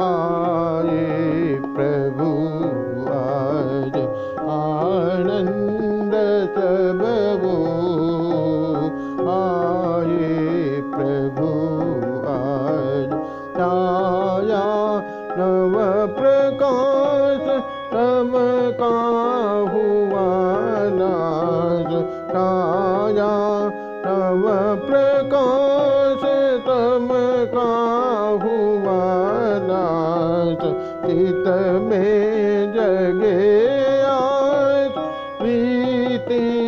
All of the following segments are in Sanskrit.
आए प्रभु आज आनंद सबो आए प्रभु आज छाया नव प्रकाश तम का हुआ नाज। छाया नव प्रकाश नाच चित में जगे प्रीति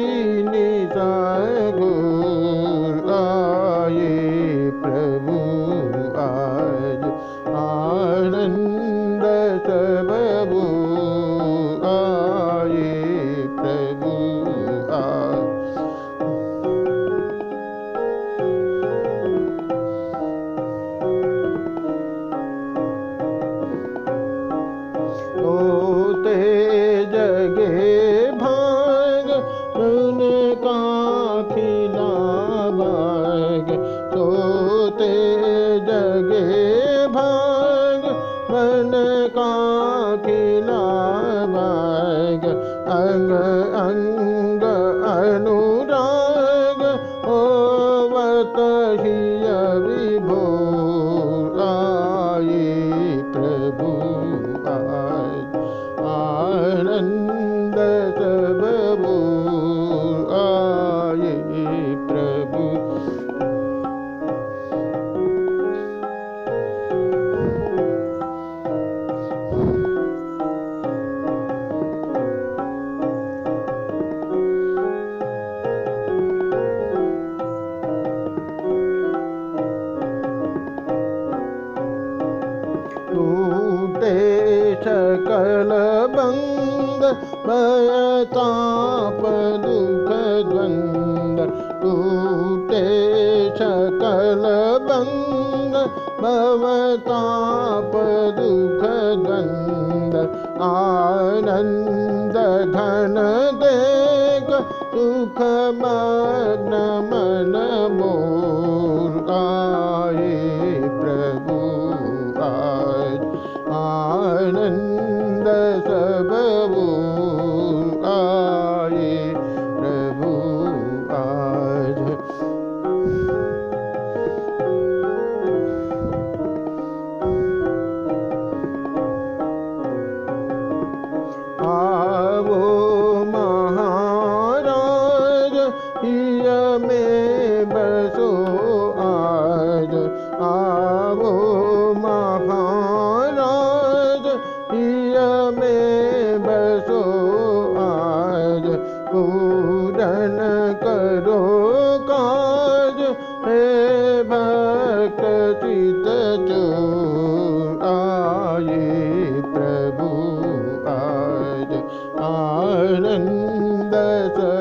सोते जगे भाग खिला बाग अंग अंग अनुराग होवत हिय विभो प्रभु आज आनंद सकल बंद भयताप दुख द्वंद टूटे सकल बंद भवताप दुख द्वंद आनंद घन देख सुख मग्न मन मोर आए प्रभु आनंद सबबु आए प्रभु आज आवो महाराज में बसो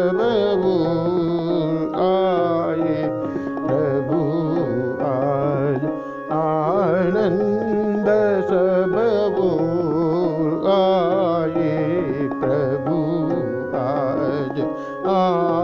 सबबु आए प्रभु आज आनंद सबबु आए प्रभु आज प्रभु